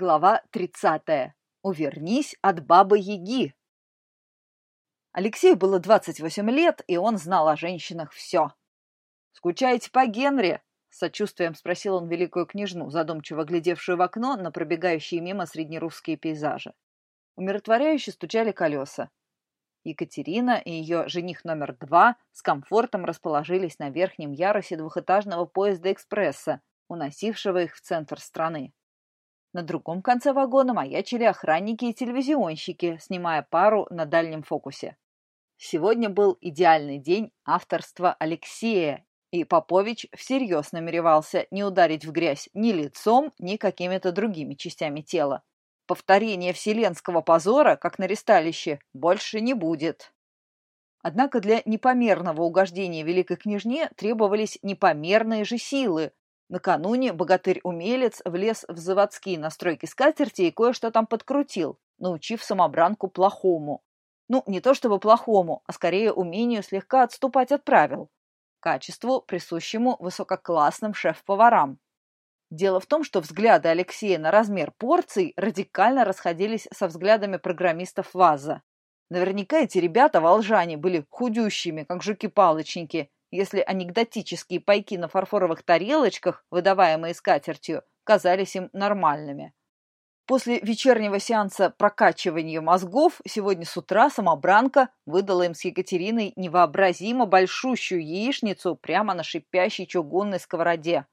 Глава 30. Увернись от бабы-яги. Алексею было 28 лет, и он знал о женщинах все. «Скучаете по Генри?» — с сочувствием спросил он великую княжну, задумчиво глядевшую в окно на пробегающие мимо среднерусские пейзажи. Умиротворяюще стучали колеса. Екатерина и ее жених номер два с комфортом расположились на верхнем ярусе двухэтажного поезда экспресса, уносившего их в центр страны. На другом конце вагона маячили охранники и телевизионщики, снимая пару на дальнем фокусе. Сегодня был идеальный день авторства Алексея, и Попович всерьез намеревался не ударить в грязь ни лицом, ни какими-то другими частями тела. Повторения вселенского позора, как на ресталище, больше не будет. Однако для непомерного угождения великой княжне требовались непомерные же силы, Накануне богатырь-умелец влез в заводские настройки скатерти и кое-что там подкрутил, научив самобранку плохому. Ну, не то чтобы плохому, а скорее умению слегка отступать от правил. Качеству, присущему высококлассным шеф-поварам. Дело в том, что взгляды Алексея на размер порций радикально расходились со взглядами программистов ВАЗа. Наверняка эти ребята, волжане, были худющими, как жуки-палочники, если анекдотические пайки на фарфоровых тарелочках, выдаваемые скатертью, казались им нормальными. После вечернего сеанса прокачивания мозгов сегодня с утра самобранка выдала им с Екатериной невообразимо большущую яичницу прямо на шипящей чугунной сковороде.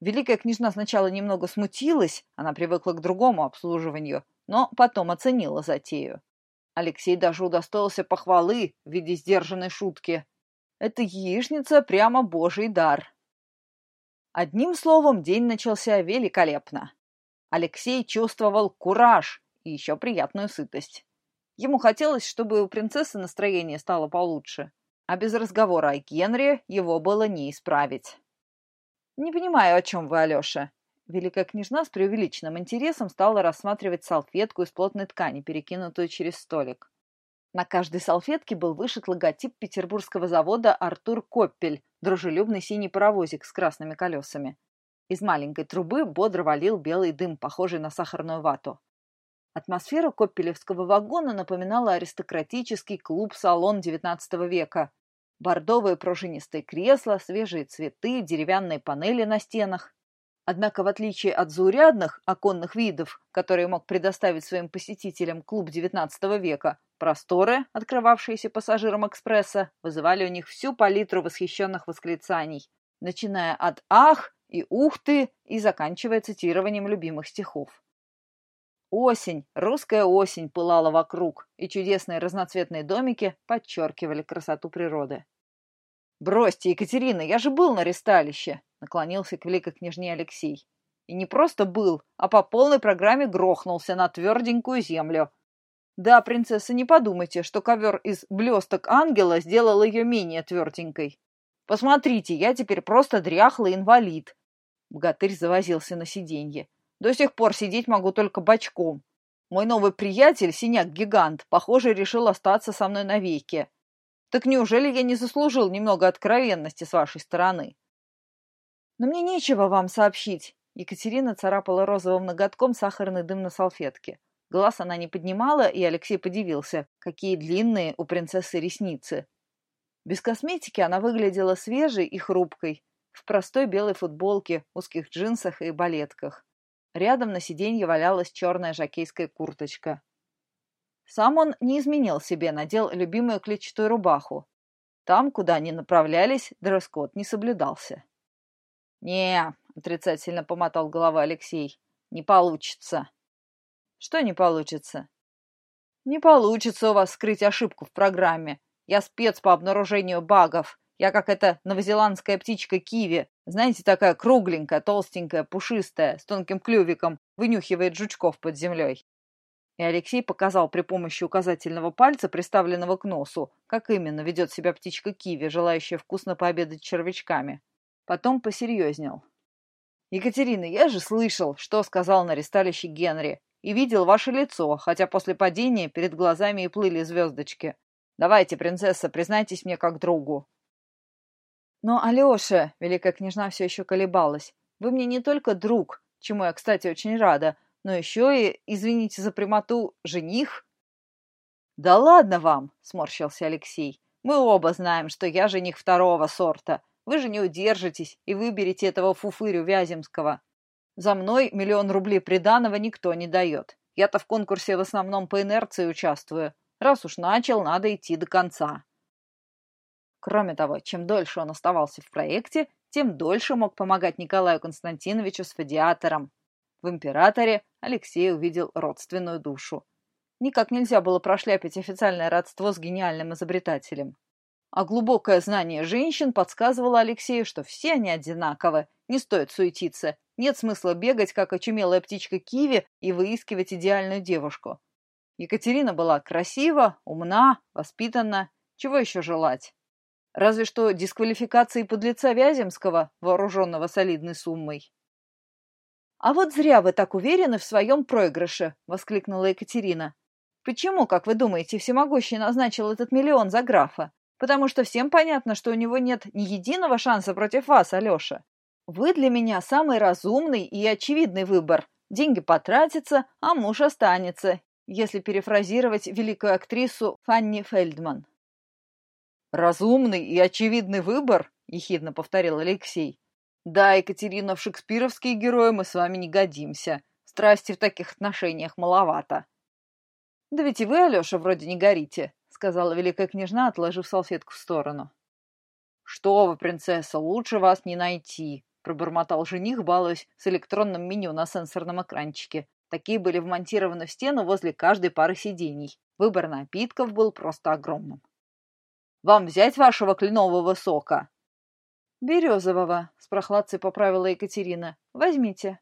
Великая княжна сначала немного смутилась, она привыкла к другому обслуживанию, но потом оценила затею. Алексей даже удостоился похвалы в виде сдержанной шутки. Эта яичница прямо божий дар. Одним словом, день начался великолепно. Алексей чувствовал кураж и еще приятную сытость. Ему хотелось, чтобы у принцессы настроение стало получше, а без разговора о Генри его было не исправить. «Не понимаю, о чем вы, Алеша». Великая княжна с преувеличенным интересом стала рассматривать салфетку из плотной ткани, перекинутую через столик. На каждой салфетке был вышит логотип петербургского завода «Артур Коппель», дружелюбный синий паровозик с красными колесами. Из маленькой трубы бодро валил белый дым, похожий на сахарную вату. Атмосфера коппелевского вагона напоминала аристократический клуб-салон XIX века. Бордовые пружинистые кресла, свежие цветы, деревянные панели на стенах. Однако, в отличие от заурядных оконных видов, которые мог предоставить своим посетителям клуб XIX века, Просторы, открывавшиеся пассажирам экспресса, вызывали у них всю палитру восхищенных восклицаний, начиная от «ах» и «ух ты» и заканчивая цитированием любимых стихов. Осень, русская осень пылала вокруг, и чудесные разноцветные домики подчеркивали красоту природы. «Бросьте, Екатерина, я же был на ресталище!» — наклонился к великой княжне Алексей. «И не просто был, а по полной программе грохнулся на тверденькую землю, да, принцесса, не подумайте, что ковер из блесток ангела сделал ее менее тверденькой. Посмотрите, я теперь просто дряхлый инвалид. Богатырь завозился на сиденье. До сих пор сидеть могу только бочком. Мой новый приятель, синяк-гигант, похоже, решил остаться со мной навеки. Так неужели я не заслужил немного откровенности с вашей стороны? Но мне нечего вам сообщить. Екатерина царапала розовым ноготком сахарный дым на салфетке. Глаз она не поднимала, и Алексей подивился, какие длинные у принцессы ресницы. Без косметики она выглядела свежей и хрупкой, в простой белой футболке, узких джинсах и балетках. Рядом на сиденье валялась черная жакейская курточка. Сам он не изменил себе, надел любимую клетчатую рубаху. Там, куда они направлялись, дресс-код не соблюдался. «Не», — отрицательно помотал головой Алексей, — «не получится». Что не получится? Не получится у вас скрыть ошибку в программе. Я спец по обнаружению багов. Я как эта новозеландская птичка киви. Знаете, такая кругленькая, толстенькая, пушистая, с тонким клювиком, вынюхивает жучков под землей. И Алексей показал при помощи указательного пальца, приставленного к носу, как именно ведет себя птичка киви, желающая вкусно пообедать червячками. Потом посерьезнел. «Екатерина, я же слышал, что сказал на ресталище Генри и видел ваше лицо, хотя после падения перед глазами и плыли звездочки. Давайте, принцесса, признайтесь мне как другу». «Но, Алеша», — великая княжна все еще колебалась, — «вы мне не только друг, чему я, кстати, очень рада, но еще и, извините за прямоту, жених. «Да ладно вам!» — сморщился Алексей. «Мы оба знаем, что я жених второго сорта. Вы же не удержитесь и выберете этого фуфырю Вяземского. За мной миллион рублей приданого никто не дает. Я-то в конкурсе в основном по инерции участвую. Раз уж начал, надо идти до конца». Кроме того, чем дольше он оставался в проекте, тем дольше мог помогать Николаю Константиновичу с федиатором. В императоре Алексей увидел родственную душу. Никак нельзя было прошляпить официальное родство с гениальным изобретателем. А глубокое знание женщин подсказывало Алексею, что все они одинаковы, не стоит суетиться, нет смысла бегать, как очумелая птичка Киви, и выискивать идеальную девушку. Екатерина была красива, умна, воспитанна. Чего еще желать? Разве что дисквалификации подлеца Вяземского, вооруженного солидной суммой. «А вот зря вы так уверены в своем проигрыше!» — воскликнула Екатерина. Почему, как вы думаете, всемогущий назначил этот миллион за графа? Потому что всем понятно, что у него нет ни единого шанса против вас, Алеша. Вы для меня самый разумный и очевидный выбор. Деньги потратятся, а муж останется, если перефразировать великую актрису Фанни Фельдман. «Разумный и очевидный выбор?» – ехидно повторил Алексей. «Да, Екатерина, в шекспировские герои мы с вами не годимся. Страсти в таких отношениях маловато». «Да ведь и вы, Алеша, вроде не горите», — сказала великая княжна, отложив салфетку в сторону. «Что вы, принцесса, лучше вас не найти», — пробормотал жених, балуясь с электронным меню на сенсорном экранчике. Такие были вмонтированы в стену возле каждой пары сидений. Выбор напитков был просто огромным. «Вам взять вашего кленового сока?» «Березового», — с прохладцей поправила Екатерина. «Возьмите».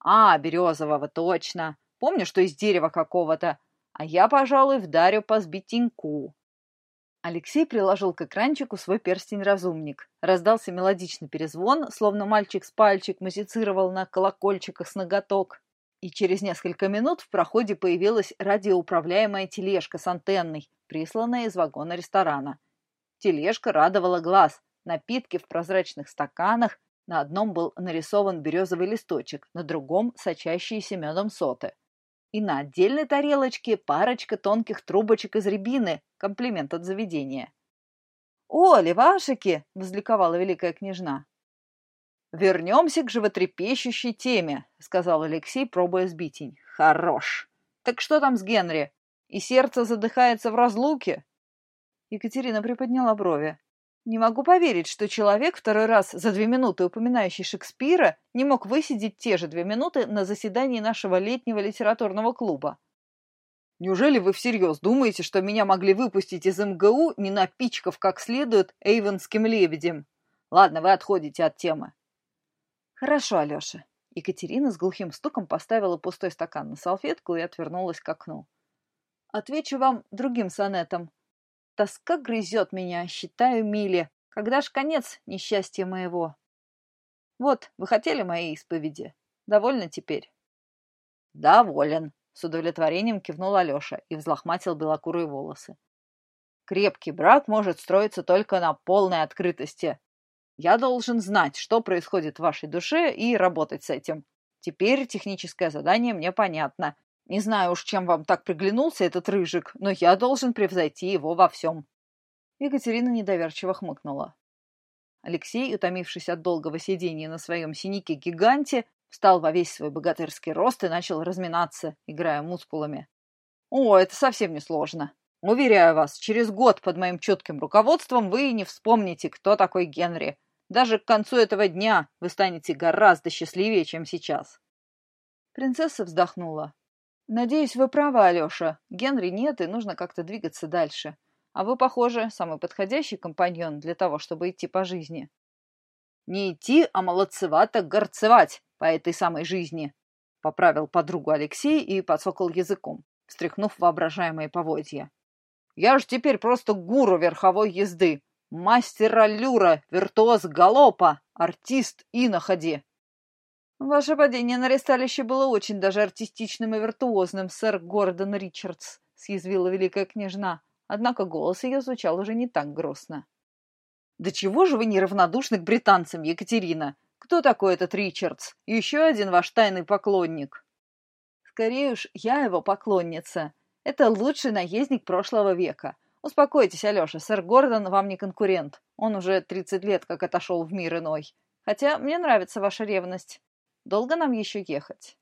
«А, березового, точно. Помню, что из дерева какого-то а я, пожалуй, вдарю по сбитеньку. Алексей приложил к экранчику свой перстень-разумник. Раздался мелодичный перезвон, словно мальчик с пальчик музицировал на колокольчиках с ноготок. И через несколько минут в проходе появилась радиоуправляемая тележка с антенной, присланная из вагона ресторана. Тележка радовала глаз. Напитки в прозрачных стаканах. На одном был нарисован березовый листочек, на другом – сочащиеся медом соты и на отдельной тарелочке парочка тонких трубочек из рябины, комплимент от заведения. «О, левашики!» — возликовала великая княжна. «Вернемся к животрепещущей теме», — сказал Алексей, пробуя сбитень. «Хорош! Так что там с Генри? И сердце задыхается в разлуке?» Екатерина приподняла брови. Не могу поверить, что человек, второй раз за две минуты упоминающий Шекспира, не мог высидеть те же две минуты на заседании нашего летнего литературного клуба. Неужели вы всерьез думаете, что меня могли выпустить из МГУ, не напичкав как следует эйвенским лебедем? Ладно, вы отходите от темы. Хорошо, Алеша. Екатерина с глухим стуком поставила пустой стакан на салфетку и отвернулась к окну. Отвечу вам другим сонетом. Тоска грызет меня, считаю мили. Когда ж конец несчастья моего? Вот, вы хотели моей исповеди? Довольны теперь? Доволен, с удовлетворением кивнул Алеша и взлохматил белокурые волосы. Крепкий брак может строиться только на полной открытости. Я должен знать, что происходит в вашей душе и работать с этим. Теперь техническое задание мне понятно. Не знаю уж, чем вам так приглянулся этот рыжик, но я должен превзойти его во всем. Екатерина недоверчиво хмыкнула. Алексей, утомившись от долгого сидения на своем синике-гиганте, встал во весь свой богатырский рост и начал разминаться, играя мускулами. «О, это совсем не сложно. Уверяю вас, через год под моим четким руководством вы не вспомните, кто такой Генри. Даже к концу этого дня вы станете гораздо счастливее, чем сейчас». Принцесса вздохнула. Надеюсь, вы правы, Алеша. Генри нет, и нужно как-то двигаться дальше. А вы, похоже, самый подходящий компаньон для того, чтобы идти по жизни. Не идти, а молодцевато горцевать по этой самой жизни, поправил подругу Алексей и подсокал языком, встряхнув воображаемые поводья. Я ж теперь просто гуру верховой езды, мастер аллюра, виртуоз галопа, артист иноходи. «Ваше падение на ресталище было очень даже артистичным и виртуозным, сэр Гордон Ричардс», — съязвила великая княжна. Однако голос ее звучал уже не так грустно. «Да чего же вы неравнодушны к британцам, Екатерина? Кто такой этот Ричардс? Еще один ваш тайный поклонник?» Скорее уж, я его поклонница. Это лучший наездник прошлого века. Успокойтесь, Алеша, сэр Гордон вам не конкурент. Он уже 30 лет как отошел в мир иной. Хотя мне нравится ваша ревность. Долго нам еще ехать?»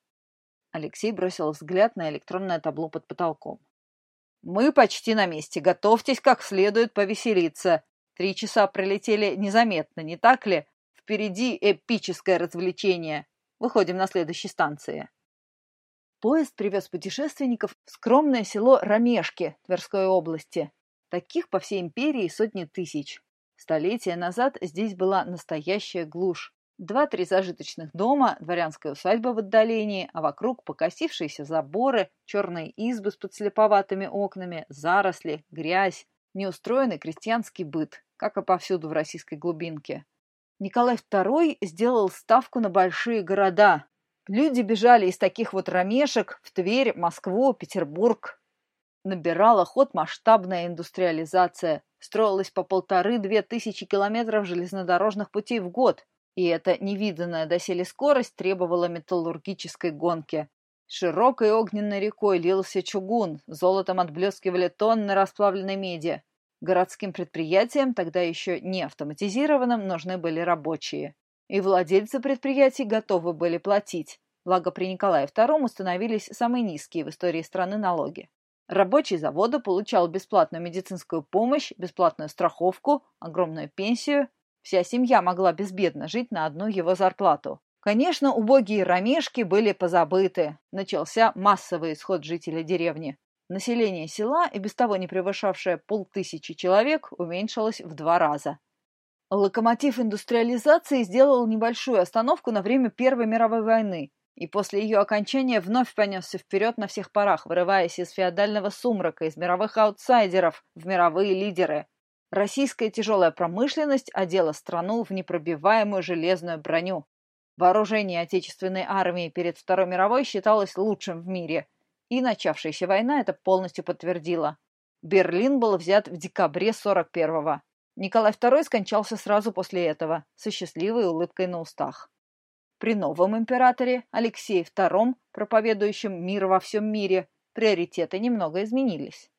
Алексей бросил взгляд на электронное табло под потолком. «Мы почти на месте. Готовьтесь как следует повеселиться. Три часа пролетели незаметно, не так ли? Впереди эпическое развлечение. Выходим на следующей станции». Поезд привез путешественников в скромное село Ромешки Тверской области. Таких по всей империи сотни тысяч. Столетия назад здесь была настоящая глушь. Два-три зажиточных дома, дворянская усадьба в отдалении, а вокруг покосившиеся заборы, черные избы с подслеповатыми окнами, заросли, грязь, неустроенный крестьянский быт, как и повсюду в российской глубинке. Николай II сделал ставку на большие города. Люди бежали из таких вот ромешек в Тверь, Москву, Петербург. Набирала ход масштабная индустриализация. Строилось по полторы-две тысячи километров железнодорожных путей в год, и эта невиданная доселе скорость требовала металлургической гонки. Широкой огненной рекой лился чугун, золотом отблескивали тонны расплавленной меди. Городским предприятиям, тогда еще не автоматизированным, нужны были рабочие. И владельцы предприятий готовы были платить. Благо при Николае II установились самые низкие в истории страны налоги. Рабочий завода получал бесплатную медицинскую помощь, бесплатную страховку, огромную пенсию Вся семья могла безбедно жить на одну его зарплату. Конечно, убогие ромешки были позабыты. Начался массовый исход жителей деревни. Население села, и без того не превышавшее полтысячи человек, уменьшилось в два раза. Локомотив индустриализации сделал небольшую остановку на время Первой мировой войны, и после ее окончания вновь понесся вперед на всех парах, вырываясь из феодального сумрака, из мировых аутсайдеров в мировые лидеры. Российская тяжелая промышленность одела страну в непробиваемую железную броню. Вооружение отечественной армии перед Второй мировой считалось лучшим в мире, и начавшаяся война это полностью подтвердила. Берлин был взят в декабре 41-го. Николай II скончался сразу после этого, со счастливой улыбкой на устах. При новом императоре, Алексее II, проповедующем мир во всем мире, приоритеты немного изменились.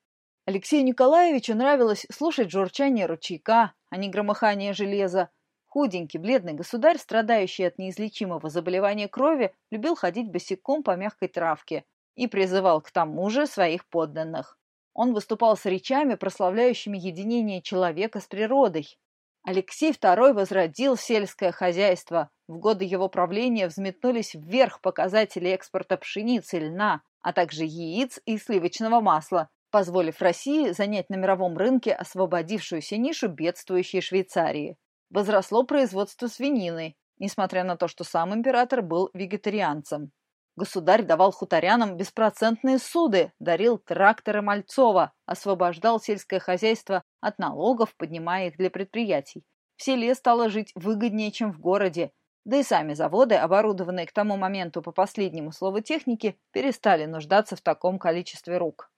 Алексею Николаевичу нравилось слушать журчание ручейка, а не громыхание железа. Худенький, бледный государь, страдающий от неизлечимого заболевания крови, любил ходить босиком по мягкой травке и призывал к тому же своих подданных. Он выступал с речами, прославляющими единение человека с природой. Алексей II возродил сельское хозяйство. В годы его правления взметнулись вверх показатели экспорта пшеницы, льна, а также яиц и сливочного масла, позволив России занять на мировом рынке освободившуюся нишу бедствующей Швейцарии. Возросло производство свинины, несмотря на то, что сам император был вегетарианцем. Государь давал хуторянам беспроцентные суды, дарил тракторы Мальцова, освобождал сельское хозяйство от налогов, поднимая их для предприятий. В селе стало жить выгоднее, чем в городе, да и сами заводы, оборудованные к тому моменту по последнему слову техники, перестали нуждаться в таком количестве рук.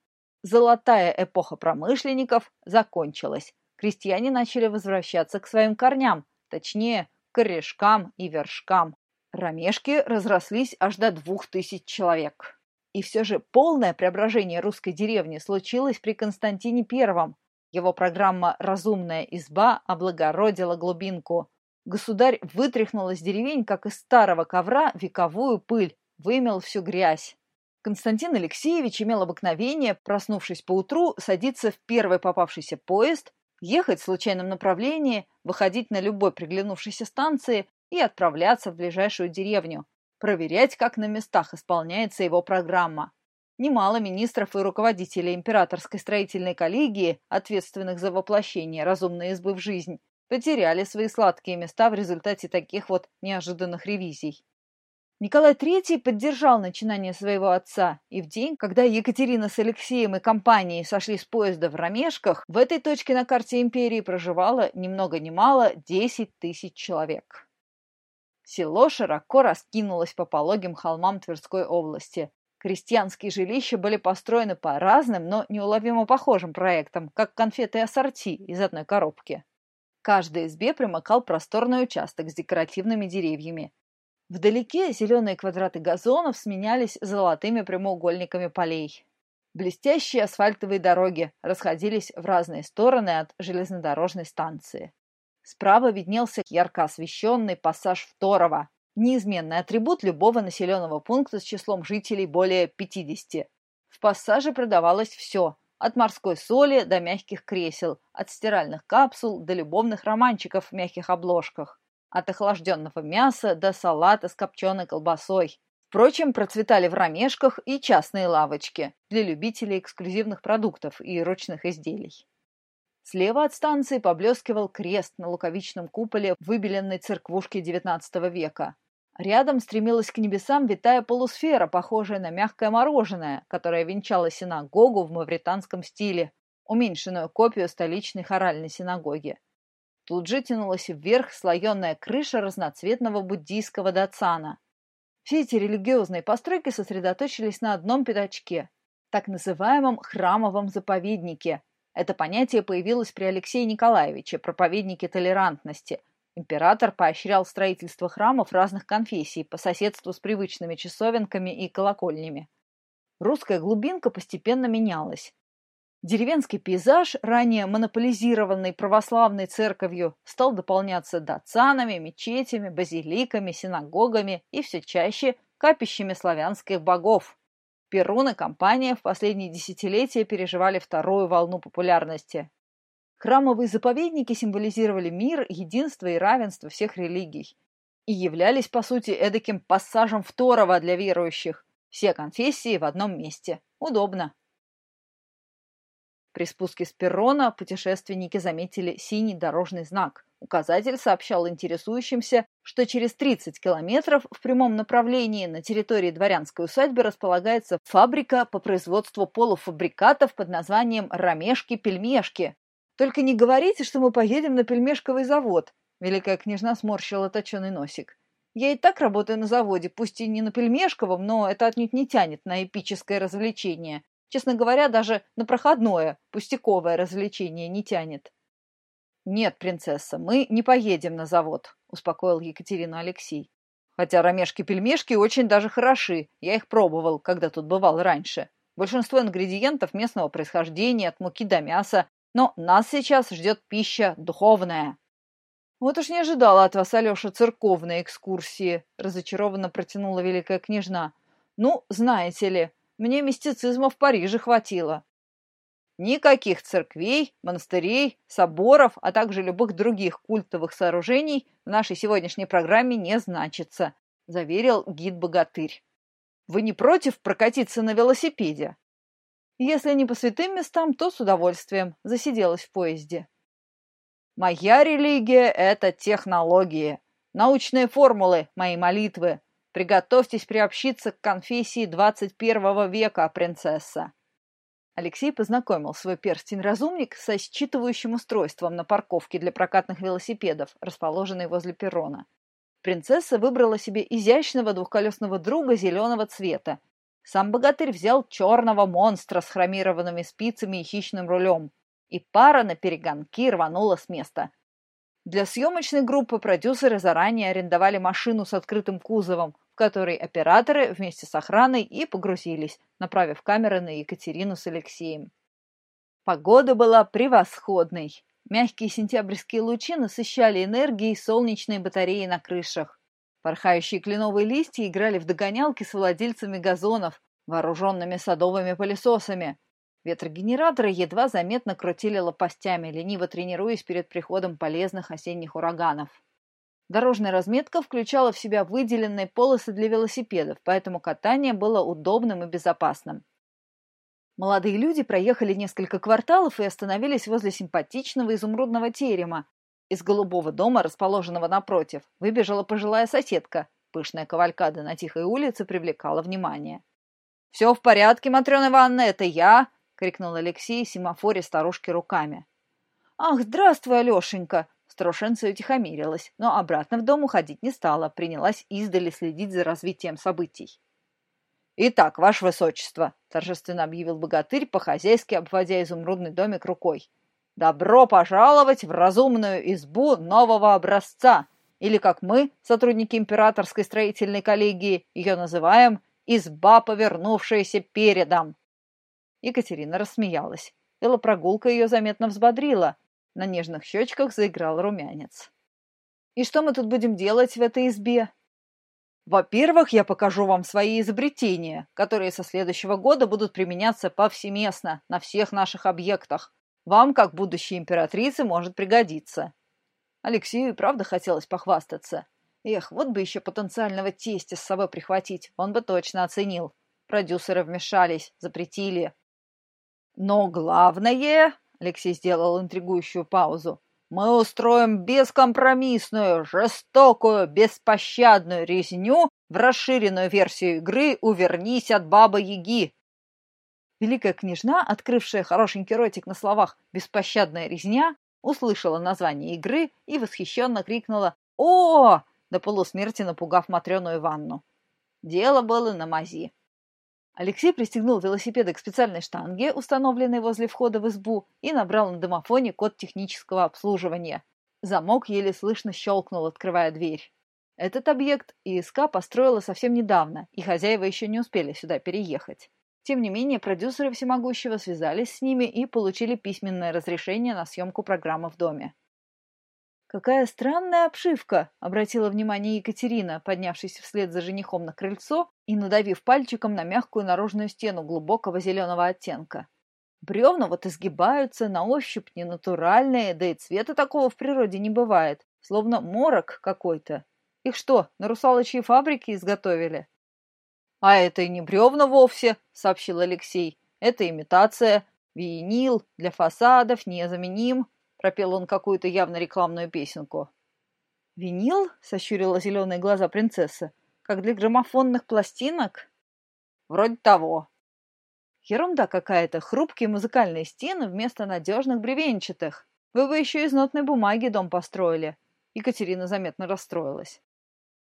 Золотая эпоха промышленников закончилась. Крестьяне начали возвращаться к своим корням, точнее, к корешкам и вершкам. Ромешки разрослись аж до двух тысяч человек. И все же полное преображение русской деревни случилось при Константине Первом. Его программа «Разумная изба» облагородила глубинку. Государь вытряхнул из деревень, как из старого ковра, вековую пыль, вымел всю грязь. Константин Алексеевич имел обыкновение, проснувшись поутру, садиться в первый попавшийся поезд, ехать в случайном направлении, выходить на любой приглянувшейся станции и отправляться в ближайшую деревню, проверять, как на местах исполняется его программа. Немало министров и руководителей императорской строительной коллегии, ответственных за воплощение разумной избы в жизнь, потеряли свои сладкие места в результате таких вот неожиданных ревизий. Николай III поддержал начинание своего отца, и в день, когда Екатерина с Алексеем и компанией сошли с поезда в Ромешках, в этой точке на карте империи проживало ни много ни мало 10 тысяч человек. Село широко раскинулось по пологим холмам Тверской области. Крестьянские жилища были построены по разным, но неуловимо похожим проектам, как конфеты ассорти из одной коробки. Каждой избе примыкал просторный участок с декоративными деревьями. Вдалеке зеленые квадраты газонов сменялись золотыми прямоугольниками полей. Блестящие асфальтовые дороги расходились в разные стороны от железнодорожной станции. Справа виднелся ярко освещенный пассаж Второго, неизменный атрибут любого населенного пункта с числом жителей более 50. В пассаже продавалось все, от морской соли до мягких кресел, от стиральных капсул до любовных романчиков в мягких обложках, от охлажденного мяса до салата с копченой колбасой, Впрочем, процветали в ромешках и частные лавочки для любителей эксклюзивных продуктов и ручных изделий. Слева от станции поблескивал крест на луковичном куполе выбеленной церквушки XIX века. Рядом стремилась к небесам витая полусфера, похожая на мягкое мороженое, которое венчало синагогу в мавританском стиле, уменьшенную копию столичной хоральной синагоги. Тут же тянулась вверх слоеная крыша разноцветного буддийского дацана, все эти религиозные постройки сосредоточились на одном пятачке, так называемом храмовом заповеднике. Это понятие появилось при Алексее Николаевиче, проповеднике толерантности. Император поощрял строительство храмов разных конфессий по соседству с привычными часовенками и колокольнями. Русская глубинка постепенно менялась. Деревенский пейзаж, ранее монополизированный православной церковью, стал дополняться дацанами, мечетями, базиликами, синагогами и все чаще капищами славянских богов. Перун и компания в последние десятилетия переживали вторую волну популярности. Храмовые заповедники символизировали мир, единство и равенство всех религий и являлись, по сути, эдаким пассажем второго для верующих. Все конфессии в одном месте. Удобно. При спуске с перрона путешественники заметили синий дорожный знак. Указатель сообщал интересующимся, что через 30 километров в прямом направлении на территории дворянской усадьбы располагается фабрика по производству полуфабрикатов под названием «Ромешки-пельмешки». «Только не говорите, что мы поедем на пельмешковый завод», — великая княжна сморщила точеный носик. «Я и так работаю на заводе, пусть и не на пельмешковом, но это отнюдь не тянет на эпическое развлечение. Честно говоря, даже на проходное, пустяковое развлечение не тянет. «Нет, принцесса, мы не поедем на завод», – успокоил Екатерина Алексей. «Хотя ромешки-пельмешки очень даже хороши. Я их пробовал, когда тут бывал раньше. Большинство ингредиентов местного происхождения, от муки до мяса. Но нас сейчас ждет пища духовная». «Вот уж не ожидала от вас, Алеша, церковной экскурсии», – разочарованно протянула великая княжна. «Ну, знаете ли, мне мистицизма в Париже хватило. Никаких церквей, монастырей, соборов, а также любых других культовых сооружений в нашей сегодняшней программе не значится, заверил гид-богатырь. Вы не против прокатиться на велосипеде? Если не по святым местам, то с удовольствием. Засиделась в поезде. Моя религия – это технологии, научные формулы, мои молитвы, Приготовьтесь приобщиться к конфессии 21 века, принцесса. Алексей познакомил свой перстень-разумник со считывающим устройством на парковке для прокатных велосипедов, расположенной возле перрона. Принцесса выбрала себе изящного двухколесного друга зеленого цвета. Сам богатырь взял черного монстра с хромированными спицами и хищным рулем. И пара на перегонки рванула с места. Для съемочной группы продюсеры заранее арендовали машину с открытым кузовом, в который операторы вместе с охраной и погрузились, направив камеры на Екатерину с Алексеем. Погода была превосходной. Мягкие сентябрьские лучи насыщали энергией солнечные батареи на крышах. Порхающие кленовые листья играли в догонялки с владельцами газонов, вооруженными садовыми пылесосами. Ветрогенераторы едва заметно крутили лопастями, лениво тренируясь перед приходом полезных осенних ураганов. Дорожная разметка включала в себя выделенные полосы для велосипедов, поэтому катание было удобным и безопасным. Молодые люди проехали несколько кварталов и остановились возле симпатичного изумрудного терема. Из голубого дома, расположенного напротив, выбежала пожилая соседка. Пышная кавалькада на тихой улице привлекала внимание. «Все в порядке, Матрена Ивановна, это я!» — крикнул Алексей, семафоре старушки руками. «Ах, здравствуй, Алешенька!» Старушенция утихомирилась, но обратно в дом уходить не стала, принялась издали следить за развитием событий. «Итак, ваше высочество», — торжественно объявил богатырь, по-хозяйски обводя изумрудный домик рукой. «Добро пожаловать в разумную избу нового образца! или, как мы, сотрудники императорской строительной коллегии, ее называем «изба, повернувшаяся передом». Екатерина рассмеялась. Велопрогулка ее заметно взбодрила. На нежных щечках заиграл румянец. «И что мы тут будем делать в этой избе?» «Во-первых, я покажу вам свои изобретения, которые со следующего года будут применяться повсеместно на всех наших объектах. Вам, как будущей императрице, может пригодиться». Алексею и правда хотелось похвастаться. Эх, вот бы еще потенциального тестя с собой прихватить, он бы точно оценил. Продюсеры вмешались, запретили. Но главное, Алексей сделал интригующую паузу, мы устроим бескомпромиссную, жестокую, беспощадную резню в расширенную версию игры «Увернись от Бабы-Яги». Великая княжна, открывшая хорошенький ротик на словах «беспощадная резня», услышала название игры и восхищенно крикнула «О!», до полусмерти напугав Матрёну Иванну. Дело было на мази. Алексей пристегнул велосипеды к специальной штанге, установленной возле входа в избу, и набрал на домофоне код технического обслуживания. Замок еле слышно щелкнул, открывая дверь. Этот объект ИСК построила совсем недавно, и хозяева еще не успели сюда переехать. Тем не менее, продюсеры всемогущего связались с ними и получили письменное разрешение на съемку программы в доме. «Какая странная обшивка!» — обратила внимание Екатерина, поднявшись вслед за женихом на крыльцо и надавив пальчиком на мягкую наружную стену глубокого зеленого оттенка. Бревна вот изгибаются, на ощупь ненатуральные, да и цвета такого в природе не бывает, словно морок какой-то. Их что, на русалочьей фабрике изготовили? — А это и не бревна вовсе, — сообщил Алексей. — Это имитация. Винил для фасадов незаменим пропел он какую-то явно рекламную песенку. «Винил?» — сощурила зеленые глаза принцесса. «Как для граммофонных пластинок?» «Вроде того». «Ерунда какая-то. Хрупкие музыкальные стены вместо надежных бревенчатых. Вы бы еще из нотной бумаги дом построили». Екатерина заметно расстроилась.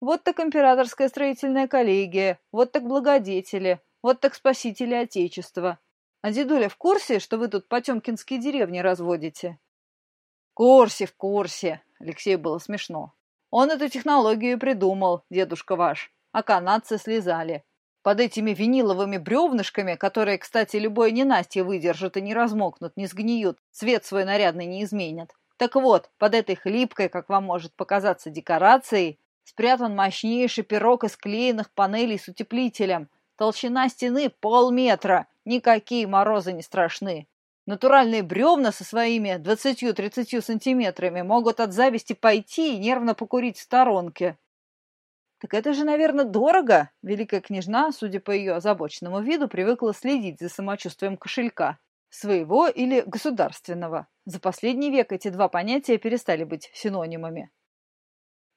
«Вот так императорская строительная коллегия, вот так благодетели, вот так спасители Отечества. А дедуля в курсе, что вы тут потемкинские деревни разводите?» Курсе, в курсе. Алексею было смешно. Он эту технологию придумал, дедушка ваш. А канадцы слезали. Под этими виниловыми бревнышками, которые, кстати, любое ненастье выдержат и не размокнут, не сгниют, цвет свой нарядный не изменят. Так вот, под этой хлипкой, как вам может показаться, декорацией, спрятан мощнейший пирог из клеенных панелей с утеплителем. Толщина стены полметра. Никакие морозы не страшны. Натуральные бревна со своими 20-30 сантиметрами могут от зависти пойти и нервно покурить в сторонке. Так это же, наверное, дорого. Великая княжна, судя по ее озабоченному виду, привыкла следить за самочувствием кошелька. Своего или государственного. За последний век эти два понятия перестали быть синонимами.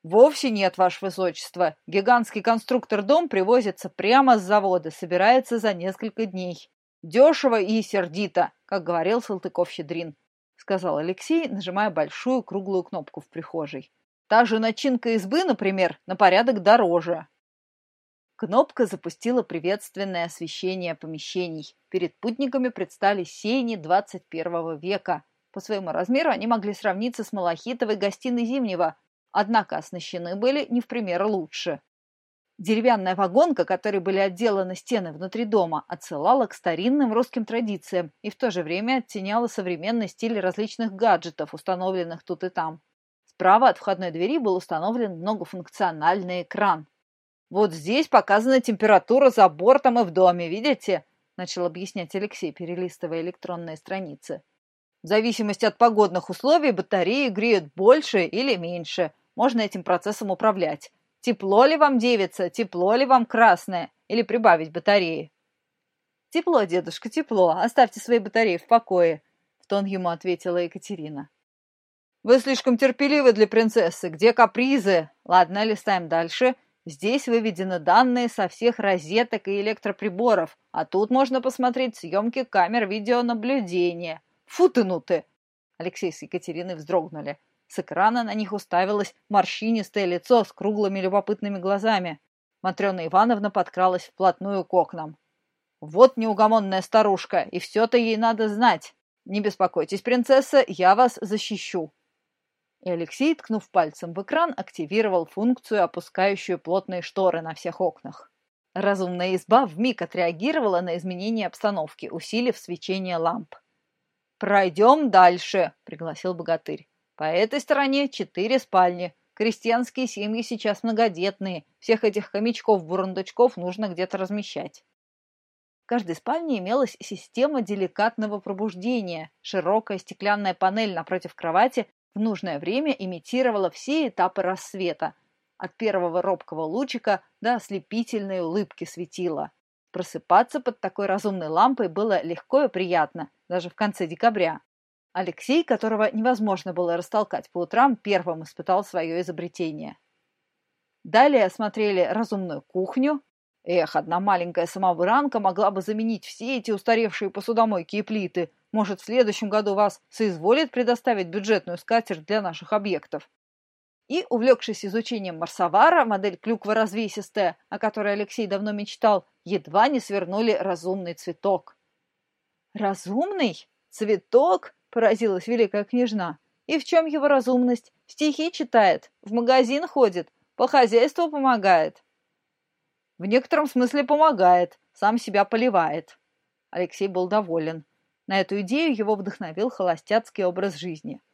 Вовсе нет, ваше высочество. Гигантский конструктор-дом привозится прямо с завода, собирается за несколько дней. Дешево и сердито, как говорил Салтыков-Щедрин, сказал Алексей, нажимая большую круглую кнопку в прихожей. Та же начинка избы, например, на порядок дороже. Кнопка запустила приветственное освещение помещений. Перед путниками предстали сени 21 века. По своему размеру они могли сравниться с малахитовой гостиной Зимнего, однако оснащены были не в пример лучше. Деревянная вагонка, которой были отделаны стены внутри дома, отсылала к старинным русским традициям и в то же время оттеняла современный стиль различных гаджетов, установленных тут и там. Справа от входной двери был установлен многофункциональный экран. «Вот здесь показана температура за бортом и в доме, видите?» – начал объяснять Алексей, перелистывая электронные страницы. В зависимости от погодных условий батареи греют больше или меньше. Можно этим процессом управлять. Тепло ли вам, девица, тепло ли вам красное? Или прибавить батареи? Тепло, дедушка, тепло. Оставьте свои батареи в покое, в тон ему ответила Екатерина. Вы слишком терпеливы для принцессы. Где капризы? Ладно, листаем дальше. Здесь выведены данные со всех розеток и электроприборов, а тут можно посмотреть съемки камер видеонаблюдения. Фу ты ну ты! Алексей с Екатериной вздрогнули. С экрана на них уставилось морщинистое лицо с круглыми любопытными глазами. Матрена Ивановна подкралась вплотную к окнам. «Вот неугомонная старушка, и все-то ей надо знать. Не беспокойтесь, принцесса, я вас защищу». И Алексей, ткнув пальцем в экран, активировал функцию, опускающую плотные шторы на всех окнах. Разумная изба вмиг отреагировала на изменение обстановки, усилив свечение ламп. «Пройдем дальше», — пригласил богатырь. «По этой стороне четыре спальни. Крестьянские семьи сейчас многодетные. Всех этих хомячков-бурундучков нужно где-то размещать». В каждой спальне имелась система деликатного пробуждения. Широкая стеклянная панель напротив кровати в нужное время имитировала все этапы рассвета, от первого робкого лучика до ослепительной улыбки светила. Просыпаться под такой разумной лампой было легко и приятно, даже в конце декабря. Алексей, которого невозможно было растолкать по утрам, первым испытал свое изобретение. Далее осмотрели разумную кухню. Эх, одна маленькая самовыранка могла бы заменить все эти устаревшие посудомойки и плиты. Может, в следующем году вас соизволит предоставить бюджетную скатерть для наших объектов. И, увлекшись изучением марсовара, модель клюква развесистая, о которой Алексей давно мечтал, едва не свернули разумный цветок. «Разумный? Цветок?» – поразилась великая княжна. «И в чем его разумность? Стихи читает, в магазин ходит, по хозяйству помогает». «В некотором смысле помогает, сам себя поливает». Алексей был доволен. На эту идею его вдохновил холостяцкий образ жизни –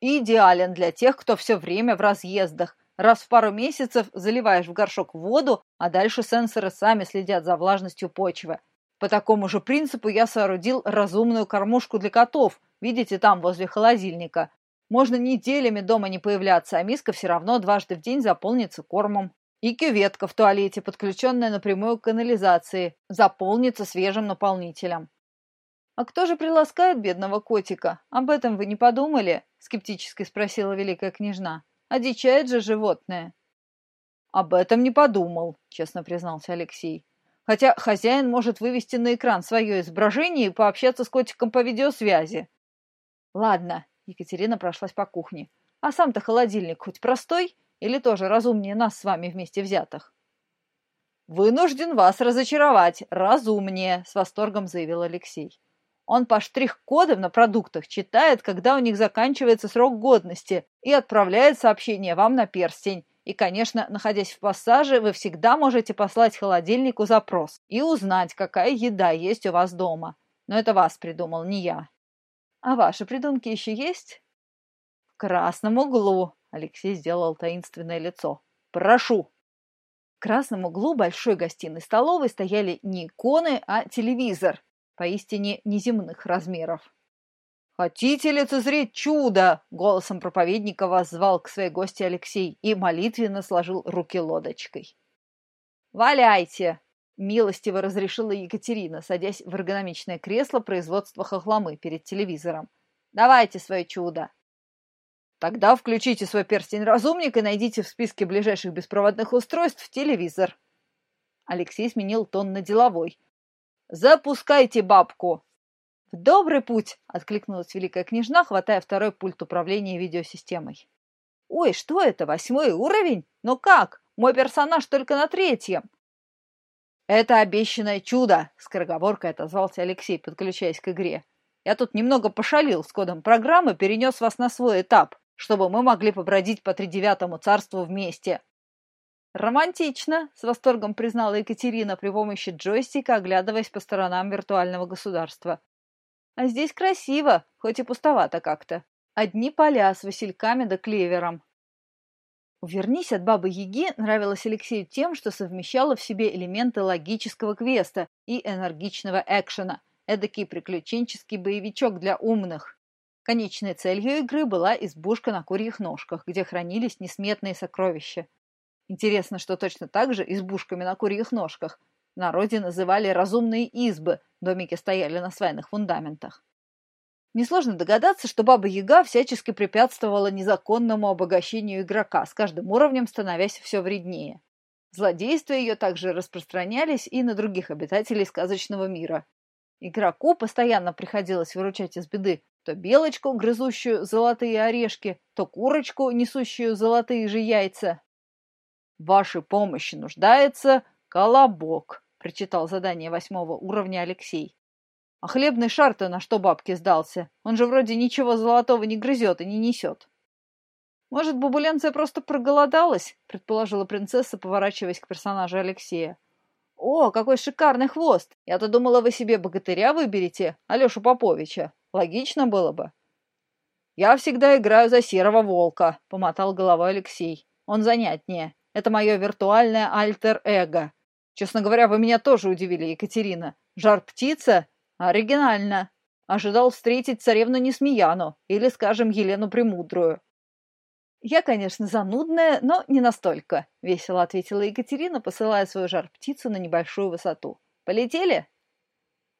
идеален для тех, кто все время в разъездах. Раз в пару месяцев заливаешь в горшок воду, а дальше сенсоры сами следят за влажностью почвы. По такому же принципу я соорудил разумную кормушку для котов. Видите, там, возле холодильника. Можно неделями дома не появляться, а миска все равно дважды в день заполнится кормом. И кюветка в туалете, подключенная напрямую к канализации, заполнится свежим наполнителем. «А кто же приласкает бедного котика? Об этом вы не подумали?» — скептически спросила великая княжна. «Одичает же животное». «Об этом не подумал», — честно признался Алексей. «Хотя хозяин может вывести на экран свое изображение и пообщаться с котиком по видеосвязи». «Ладно», — Екатерина прошлась по кухне. «А сам-то холодильник хоть простой или тоже разумнее нас с вами вместе взятых?» «Вынужден вас разочаровать, разумнее», — с восторгом заявил Алексей. Он по штрих-кодам на продуктах читает, когда у них заканчивается срок годности, и отправляет сообщение вам на перстень. И, конечно, находясь в пассаже, вы всегда можете послать холодильнику запрос и узнать, какая еда есть у вас дома. Но это вас придумал, не я. А ваши придумки еще есть? В красном углу. Алексей сделал таинственное лицо. Прошу. В красном углу большой гостиной столовой стояли не иконы, а телевизор поистине неземных размеров. «Хотите лицезреть чудо?» — голосом проповедника воззвал к своей гости Алексей и молитвенно сложил руки лодочкой. «Валяйте!» — милостиво разрешила Екатерина, садясь в эргономичное кресло производства хохломы перед телевизором. «Давайте свое чудо!» «Тогда включите свой перстень-разумник и найдите в списке ближайших беспроводных устройств телевизор». Алексей сменил тон на деловой, «Запускайте бабку!» «В добрый путь!» — откликнулась великая княжна, хватая второй пульт управления видеосистемой. «Ой, что это, восьмой уровень? Но как? Мой персонаж только на третьем!» «Это обещанное чудо!» — скороговоркой отозвался Алексей, подключаясь к игре. «Я тут немного пошалил с кодом программы, перенес вас на свой этап, чтобы мы могли побродить по тридевятому царству вместе. «Романтично!» — с восторгом признала Екатерина при помощи джойстика, оглядываясь по сторонам виртуального государства. «А здесь красиво, хоть и пустовато как-то. Одни поля с васильками да клевером». «Увернись от Бабы-Яги» нравилось Алексею тем, что совмещало в себе элементы логического квеста и энергичного экшена, эдакий приключенческий боевичок для умных. Конечной целью игры была избушка на курьих ножках, где хранились несметные сокровища. Интересно, что точно так же избушками на курьих ножках народе называли разумные избы, домики стояли на свайных фундаментах. Несложно догадаться, что Баба-Яга всячески препятствовала незаконному обогащению игрока, с каждым уровнем становясь все вреднее. Злодейства ее также распространялись и на других обитателей сказочного мира. Игроку постоянно приходилось выручать из беды то белочку, грызущую золотые орешки, то курочку, несущую золотые же яйца, вашей помощи нуждается колобок, прочитал задание восьмого уровня Алексей. А хлебный шар-то на что бабке сдался? Он же вроде ничего золотого не грызет и не несет. Может, бабуленция просто проголодалась, предположила принцесса, поворачиваясь к персонажу Алексея. О, какой шикарный хвост! Я-то думала, вы себе богатыря выберете, Алешу Поповича. Логично было бы. Я всегда играю за серого волка, помотал головой Алексей. Он занятнее. Это мое виртуальное альтер-эго. Честно говоря, вы меня тоже удивили, Екатерина. Жар-птица? Оригинально. Ожидал встретить царевну Несмеяну или, скажем, Елену Премудрую. «Я, конечно, занудная, но не настолько», — весело ответила Екатерина, посылая свою жар-птицу на небольшую высоту. «Полетели?»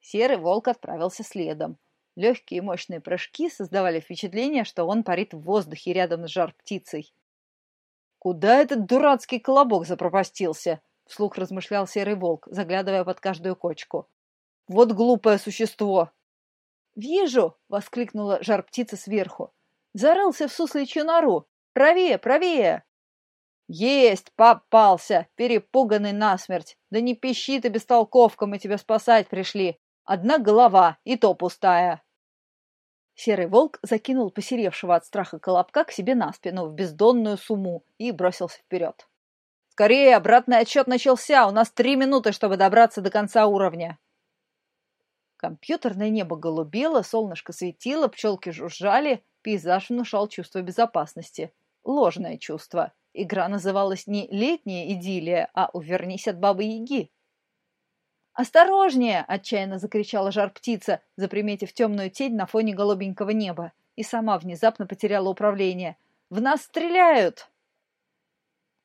Серый волк отправился следом. Легкие и мощные прыжки создавали впечатление, что он парит в воздухе рядом с жар-птицей. «Куда этот дурацкий колобок запропастился?» — вслух размышлял серый волк, заглядывая под каждую кочку. «Вот глупое существо!» «Вижу!» — воскликнула жар-птица сверху. «Зарылся в сусличью нору! Правее, правее!» «Есть! Попался! Перепуганный насмерть! Да не пищи ты, бестолковка, мы тебя спасать пришли! Одна голова, и то пустая!» Серый волк закинул посеревшего от страха колобка к себе на спину в бездонную сумму и бросился вперед. «Скорее, обратный отсчет начался! У нас три минуты, чтобы добраться до конца уровня!» Компьютерное небо голубело, солнышко светило, пчелки жужжали, пейзаж внушал чувство безопасности. Ложное чувство. Игра называлась не «Летняя идиллия», а «Увернись от бабы-яги». «Осторожнее!» – отчаянно закричала жар-птица, заприметив темную тень на фоне голубенького неба, и сама внезапно потеряла управление. «В нас стреляют!»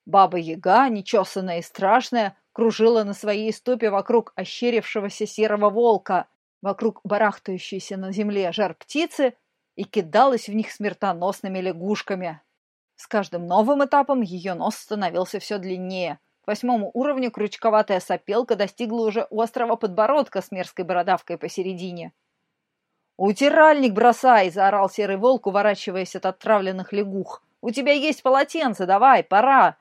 Баба-яга, нечесанная и страшная, кружила на своей стопе вокруг ощерившегося серого волка, вокруг барахтающейся на земле жар-птицы и кидалась в них смертоносными лягушками. С каждым новым этапом ее нос становился все длиннее – к восьмому уровню крючковатая сопелка достигла уже острого подбородка с мерзкой бородавкой посередине. «Утиральник бросай!» – заорал серый волк, уворачиваясь от отравленных лягух. «У тебя есть полотенце, давай, пора!»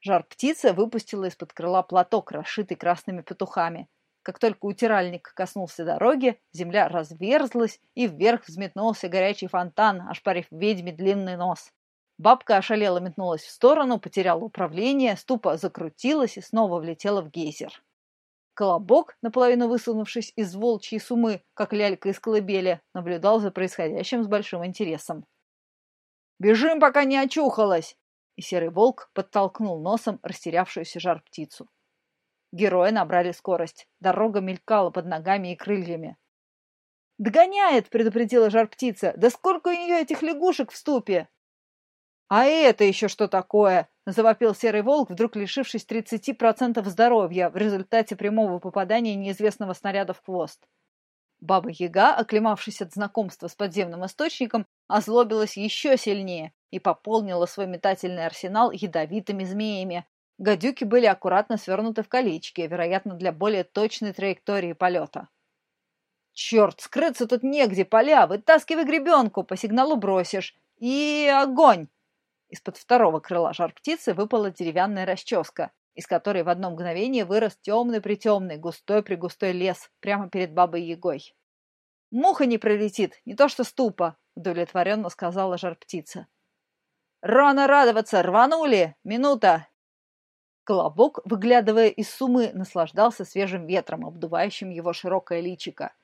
Жар-птица выпустила из-под крыла платок, расшитый красными петухами. Как только утиральник коснулся дороги, земля разверзлась, и вверх взметнулся горячий фонтан, ошпарив ведьме длинный нос. Бабка ошалела метнулась в сторону, потеряла управление, ступа закрутилась и снова влетела в гейзер. Колобок, наполовину высунувшись из волчьей сумы, как лялька из колыбели, наблюдал за происходящим с большим интересом. «Бежим, пока не очухалась!» И серый волк подтолкнул носом растерявшуюся жар-птицу. Герои набрали скорость. Дорога мелькала под ногами и крыльями. «Догоняет!» — предупредила жар-птица. «Да сколько у нее этих лягушек в ступе!» «А это еще что такое?» – завопил серый волк, вдруг лишившись 30% здоровья в результате прямого попадания неизвестного снаряда в хвост. Баба-яга, оклемавшись от знакомства с подземным источником, озлобилась еще сильнее и пополнила свой метательный арсенал ядовитыми змеями. Гадюки были аккуратно свернуты в колечки, вероятно, для более точной траектории полета. «Черт, скрыться тут негде, поля! Вытаскивай гребенку, по сигналу бросишь! И огонь!» Из-под второго крыла жар-птицы выпала деревянная расческа, из которой в одно мгновение вырос темный-притемный, густой-пригустой лес прямо перед бабой-ягой. «Муха не пролетит, не то что ступа», — удовлетворенно сказала жар-птица. «Рано радоваться! Рванули! Минута!» Колобок, выглядывая из сумы, наслаждался свежим ветром, обдувающим его широкое личико.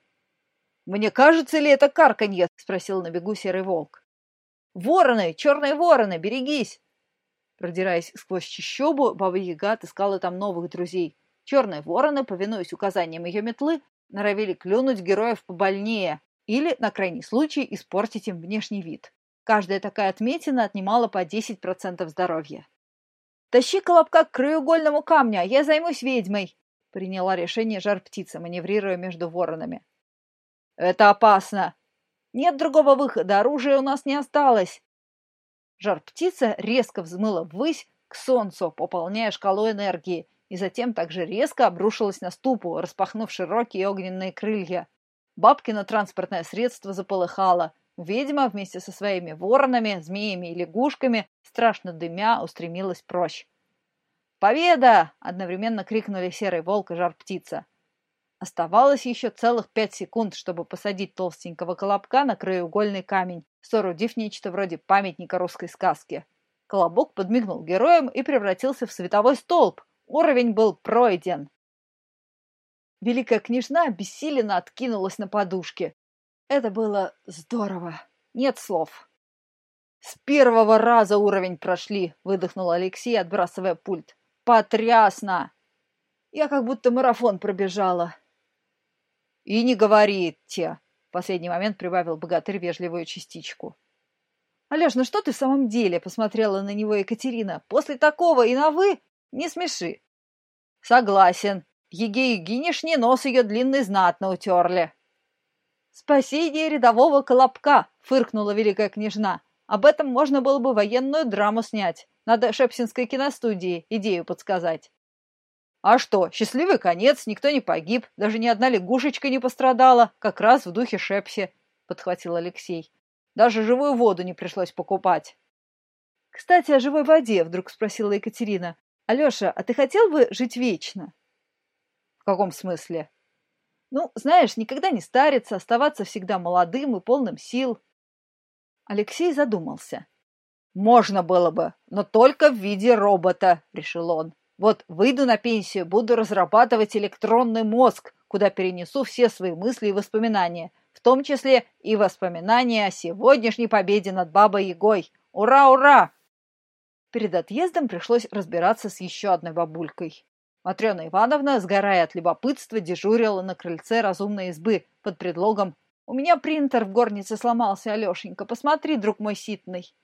«Мне кажется ли это карканье?» — спросил на бегу серый волк. «Вороны! Черные вороны! Берегись!» Продираясь сквозь чащобу, Баба Яга отыскала там новых друзей. Черные вороны, повинуясь указаниям ее метлы, норовили клюнуть героев побольнее или, на крайний случай, испортить им внешний вид. Каждая такая отметина отнимала по 10% здоровья. «Тащи колобка к краеугольному камню, а я займусь ведьмой!» приняла решение жар-птица, маневрируя между воронами. «Это опасно!» Нет другого выхода, оружия у нас не осталось. Жар-птица резко взмыла ввысь к солнцу, пополняя шкалу энергии, и затем также резко обрушилась на ступу, распахнув широкие огненные крылья. Бабкино транспортное средство заполыхало. Ведьма вместе со своими воронами, змеями и лягушками, страшно дымя, устремилась прочь. «Победа!» — одновременно крикнули серый волк и жар-птица. Оставалось еще целых пять секунд, чтобы посадить толстенького колобка на краеугольный камень, соорудив нечто вроде памятника русской сказки. Колобок подмигнул героям и превратился в световой столб. Уровень был пройден. Великая княжна обессиленно откинулась на подушке. Это было здорово. Нет слов. «С первого раза уровень прошли», — выдохнул Алексей, отбрасывая пульт. «Потрясно!» Я как будто марафон пробежала. «И не говорите!» — в последний момент прибавил богатырь вежливую частичку. «Алеш, ну что ты в самом деле?» — посмотрела на него Екатерина. «После такого и на «вы»? Не смеши». «Согласен. Еге Евгенишне нос ее длинный знатно утерли». «Спасение рядового колобка!» — фыркнула великая княжна. «Об этом можно было бы военную драму снять. Надо Шепсинской киностудии идею подсказать». «А что, счастливый конец, никто не погиб, даже ни одна лягушечка не пострадала, как раз в духе Шепси», — подхватил Алексей. «Даже живую воду не пришлось покупать». «Кстати, о живой воде», — вдруг спросила Екатерина. «Алеша, а ты хотел бы жить вечно?» «В каком смысле?» Ну, знаешь, никогда не стариться, оставаться всегда молодым и полным сил. Алексей задумался. Можно было бы, но только в виде робота, решил он. Вот выйду на пенсию, буду разрабатывать электронный мозг, куда перенесу все свои мысли и воспоминания, в том числе и воспоминания о сегодняшней победе над Бабой Ягой. Ура, ура! Перед отъездом пришлось разбираться с еще одной бабулькой. Матрена Ивановна, сгорая от любопытства, дежурила на крыльце разумной избы под предлогом «У меня принтер в горнице сломался, Алешенька, посмотри, друг мой ситный».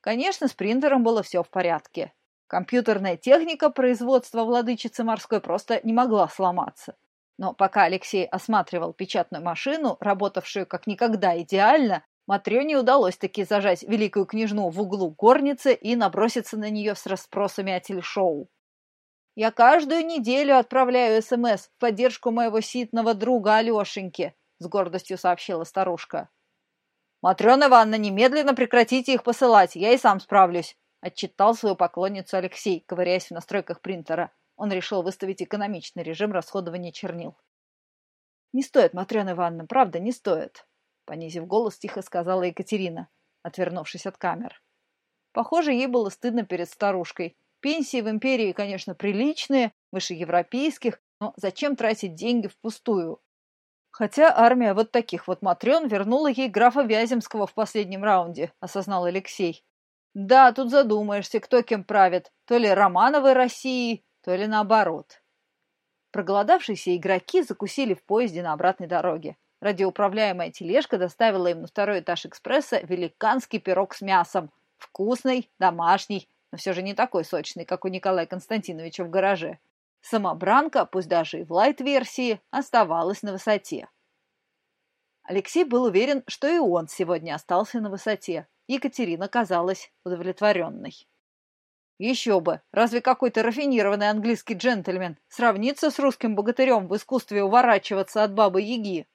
Конечно, с принтером было все в порядке. Компьютерная техника производства владычицы морской просто не могла сломаться. Но пока Алексей осматривал печатную машину, работавшую как никогда идеально, Матрёне удалось таки зажать великую княжну в углу горницы и наброситься на нее с расспросами о телешоу. Я каждую неделю отправляю СМС в поддержку моего ситного друга Алешеньки, с гордостью сообщила старушка. Матрена Ивановна, немедленно прекратите их посылать, я и сам справлюсь, отчитал свою поклонницу Алексей, ковыряясь в настройках принтера. Он решил выставить экономичный режим расходования чернил. «Не стоит, Матрена Ивановна, правда, не стоит», — понизив голос, тихо сказала Екатерина, отвернувшись от камер. Похоже, ей было стыдно перед старушкой, Пенсии в империи, конечно, приличные, выше европейских, но зачем тратить деньги впустую? Хотя армия вот таких вот матрен вернула ей графа Вяземского в последнем раунде, осознал Алексей. Да, тут задумаешься, кто кем правит, то ли Романовой России, то ли наоборот. Проголодавшиеся игроки закусили в поезде на обратной дороге. Радиоуправляемая тележка доставила им на второй этаж экспресса великанский пирог с мясом. Вкусный, домашний, но все же не такой сочный, как у Николая Константиновича в гараже. Самобранка, пусть даже и в лайт-версии, оставалась на высоте. Алексей был уверен, что и он сегодня остался на высоте. Екатерина казалась удовлетворенной. Еще бы! Разве какой-то рафинированный английский джентльмен сравнится с русским богатырем в искусстве уворачиваться от бабы-яги?